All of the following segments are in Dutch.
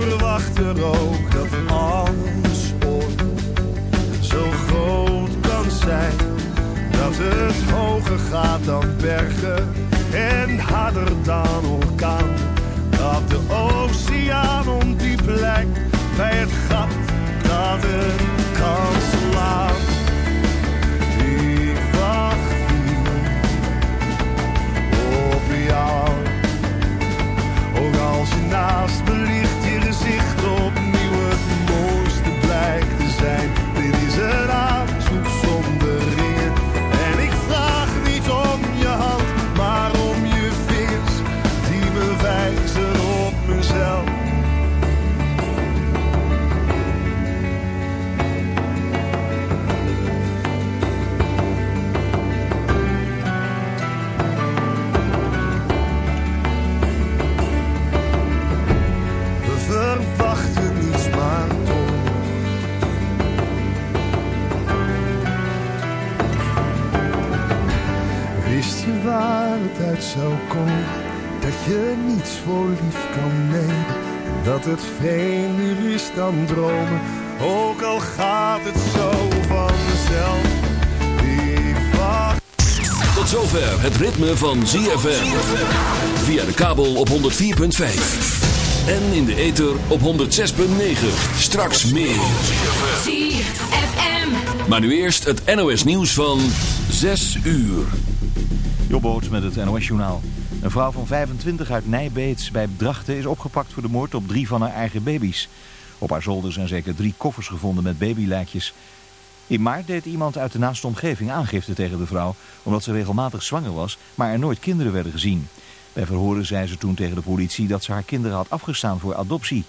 verwacht er ook dat alles ooit zo groot kan zijn. Dat het hoger gaat dan bergen en harder dan zou komen? Dat je niets voor lief kan nemen. En dat het vreemder is dan dromen. Ook al gaat het zo vanzelf. Ik wacht. Tot zover het ritme van ZFM. Via de kabel op 104.5. En in de ether op 106.9. Straks meer. ZFM. Maar nu eerst het NOS nieuws van 6 uur. Jobboot met het NOS-journaal. Een vrouw van 25 uit Nijbeets bij Drachten is opgepakt voor de moord op drie van haar eigen baby's. Op haar zolder zijn zeker drie koffers gevonden met babylijkjes. In maart deed iemand uit de naaste omgeving aangifte tegen de vrouw... omdat ze regelmatig zwanger was, maar er nooit kinderen werden gezien. Bij verhoren zei ze toen tegen de politie dat ze haar kinderen had afgestaan voor adoptie.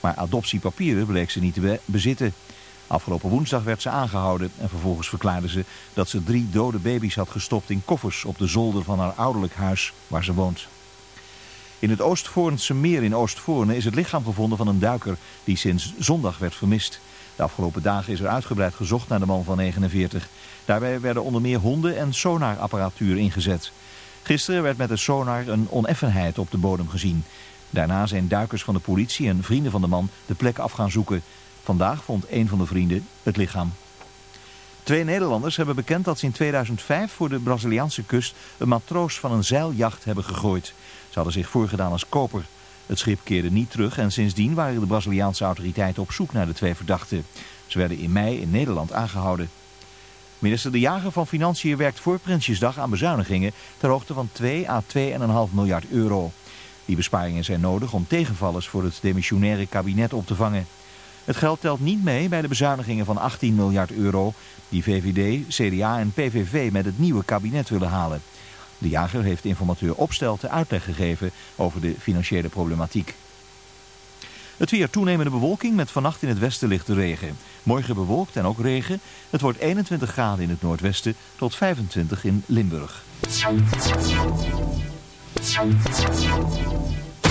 Maar adoptiepapieren bleek ze niet te be- bezitten. Afgelopen woensdag werd ze aangehouden en vervolgens verklaarde ze dat ze drie dode baby's had gestopt in koffers op de zolder van haar ouderlijk huis waar ze woont. In het Oostvoornse meer in Oostvoorne is het lichaam gevonden van een duiker die sinds zondag werd vermist. De afgelopen dagen is er uitgebreid gezocht naar de man van 49. Daarbij werden onder meer honden en sonarapparatuur ingezet. Gisteren werd met de sonar een oneffenheid op de bodem gezien. Daarna zijn duikers van de politie en vrienden van de man de plek af gaan zoeken. Vandaag vond een van de vrienden het lichaam. Twee Nederlanders hebben bekend dat ze in 2005 voor de Braziliaanse kust een matroos van een zeiljacht hebben gegooid. Ze hadden zich voorgedaan als koper. Het schip keerde niet terug en sindsdien waren de Braziliaanse autoriteiten op zoek naar de twee verdachten. Ze werden in mei in Nederland aangehouden. Minister De Jager van Financiën werkt voor Prinsjesdag aan bezuinigingen ter hoogte van 2 à 2,5 miljard euro. Die besparingen zijn nodig om tegenvallers voor het demissionaire kabinet op te vangen. Het geld telt niet mee bij de bezuinigingen van 18 miljard euro die VVD, CDA en PVV met het nieuwe kabinet willen halen. De jager heeft informateur Opstelten uitleg gegeven over de financiële problematiek. Het weer toenemende bewolking met vannacht in het westen lichte regen. Morgen bewolkt en ook regen. Het wordt 21 graden in het noordwesten tot 25 in Limburg.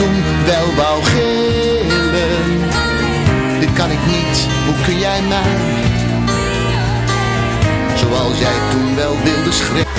toen wel wou gillen. Dit kan ik niet, hoe kun jij mij? Zoals jij toen wel wilde schrijven.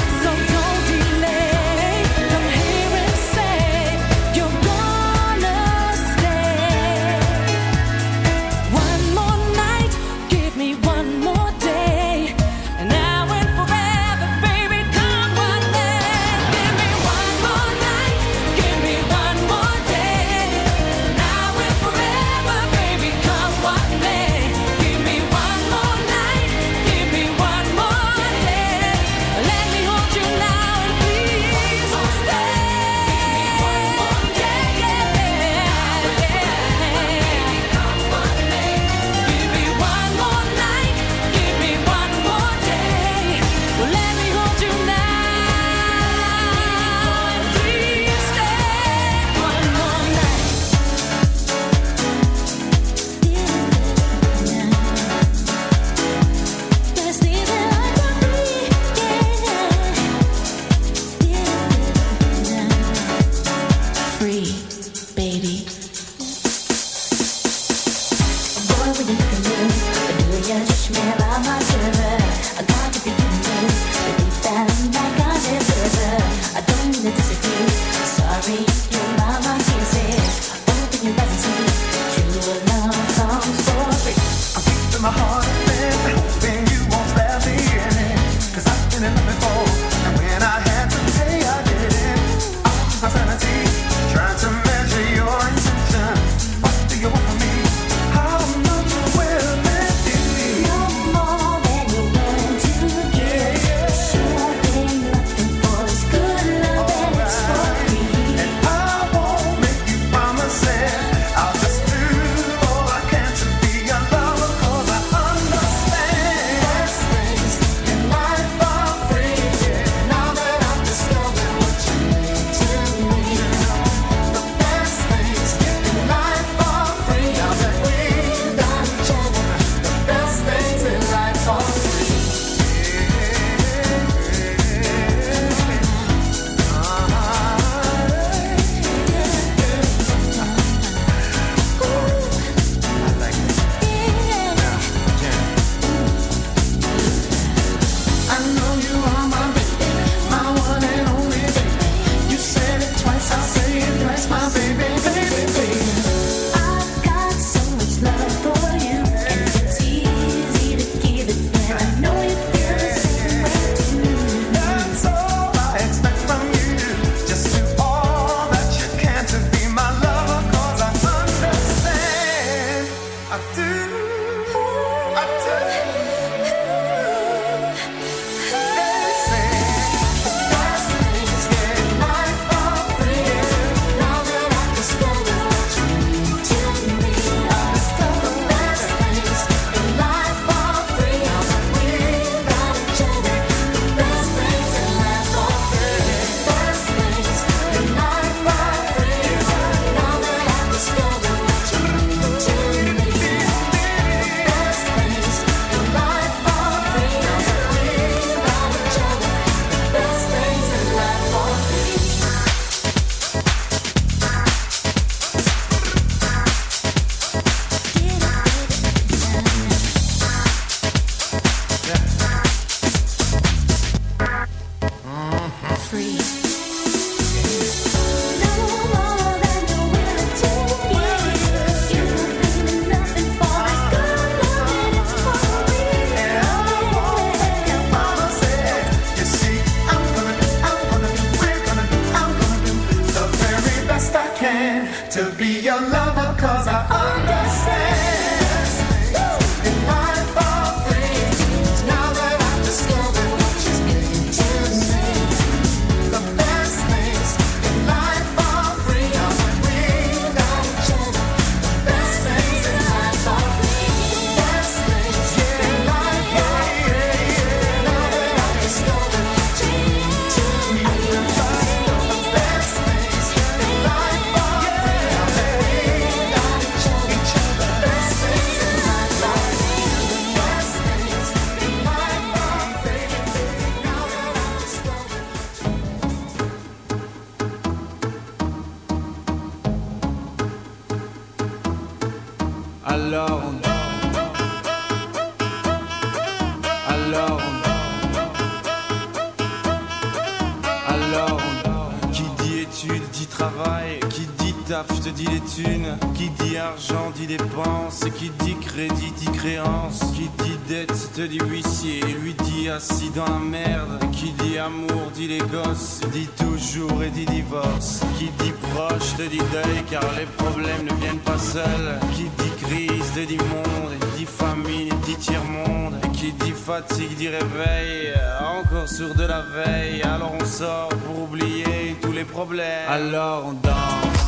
Fatigue dit réveil, encore sur de la veille. Alors on sort pour oublier tous les problèmes. Alors on danse.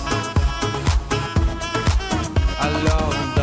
Alors on danse.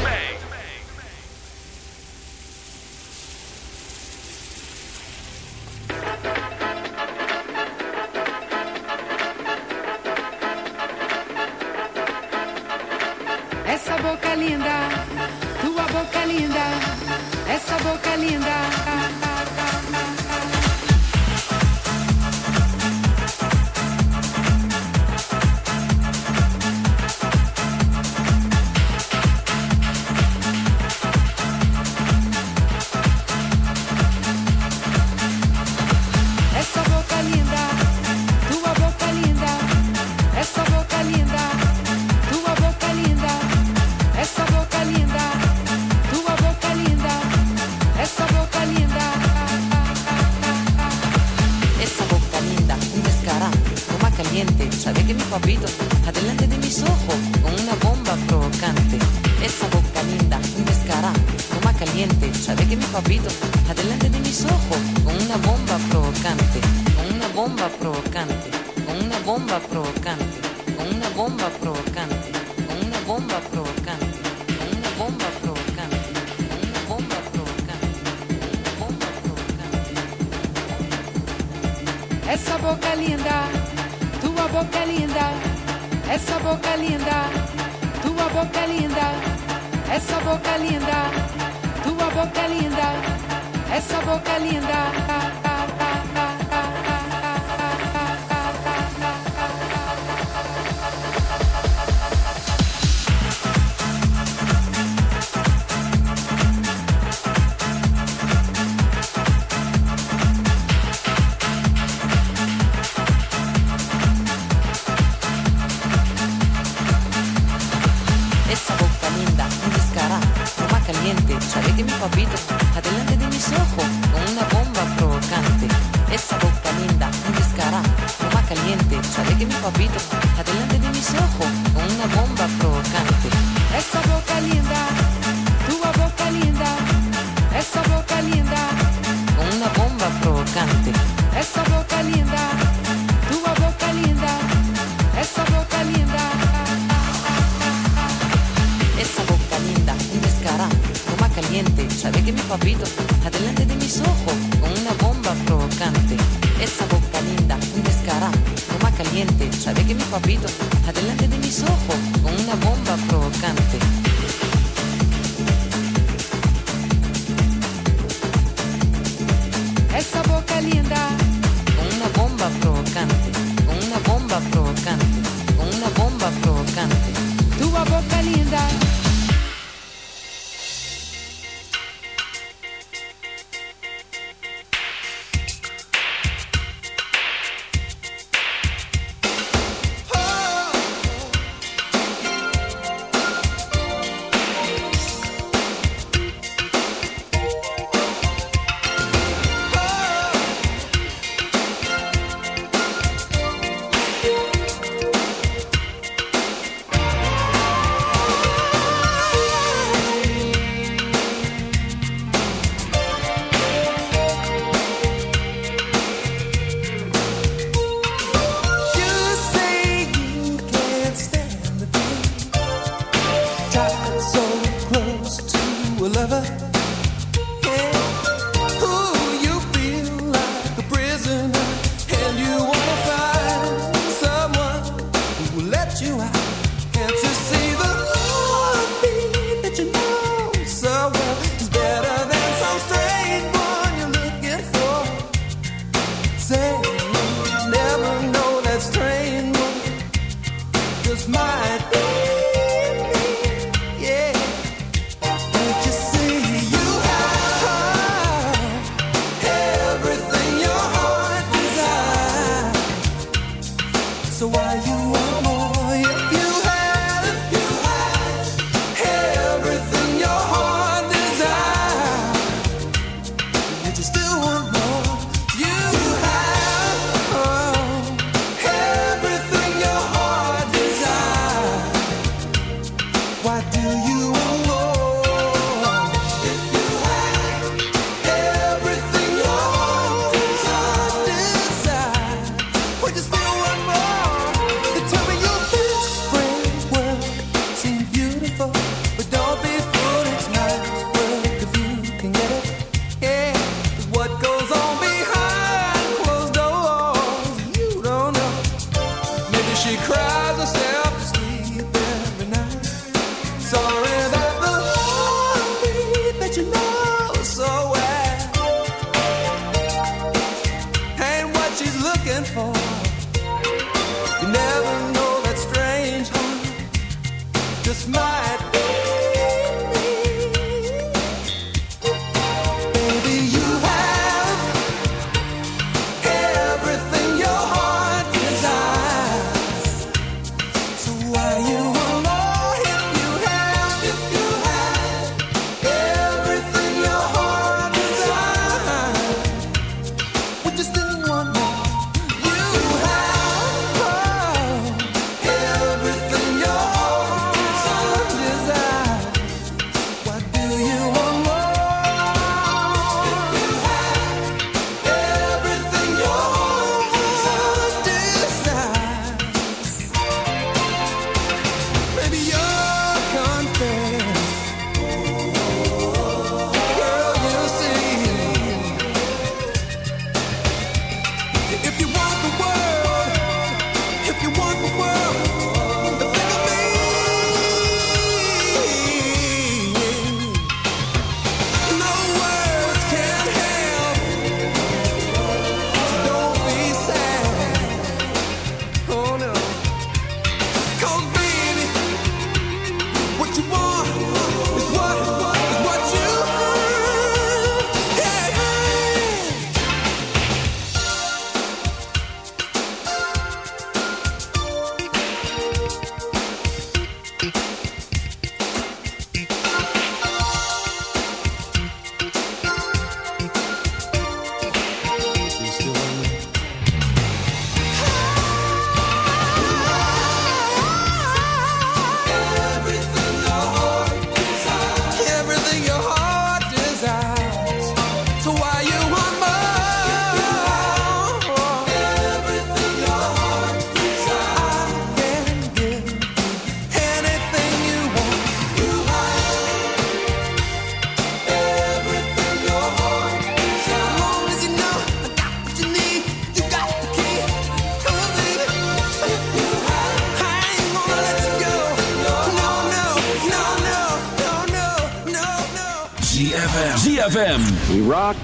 esa boca linda, tu boca linda, esa boca linda, tu boca linda, esa boca linda, tu boca linda, esa boca linda.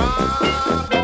problem.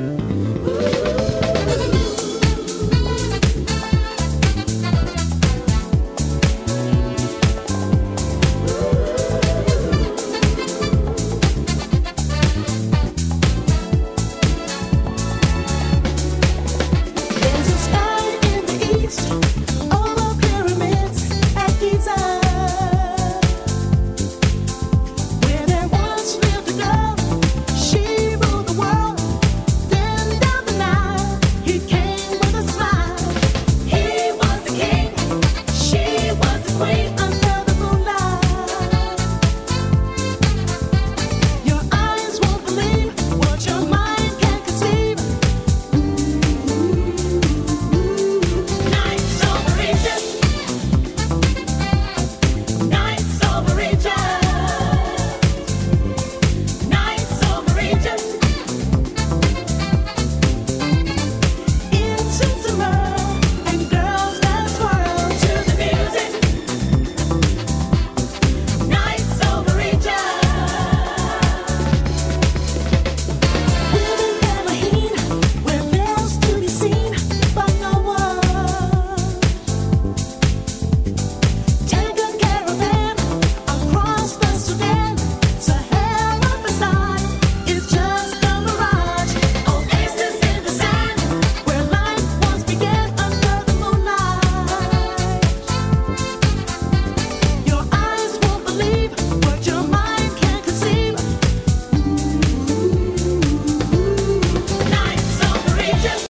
Mm-hmm.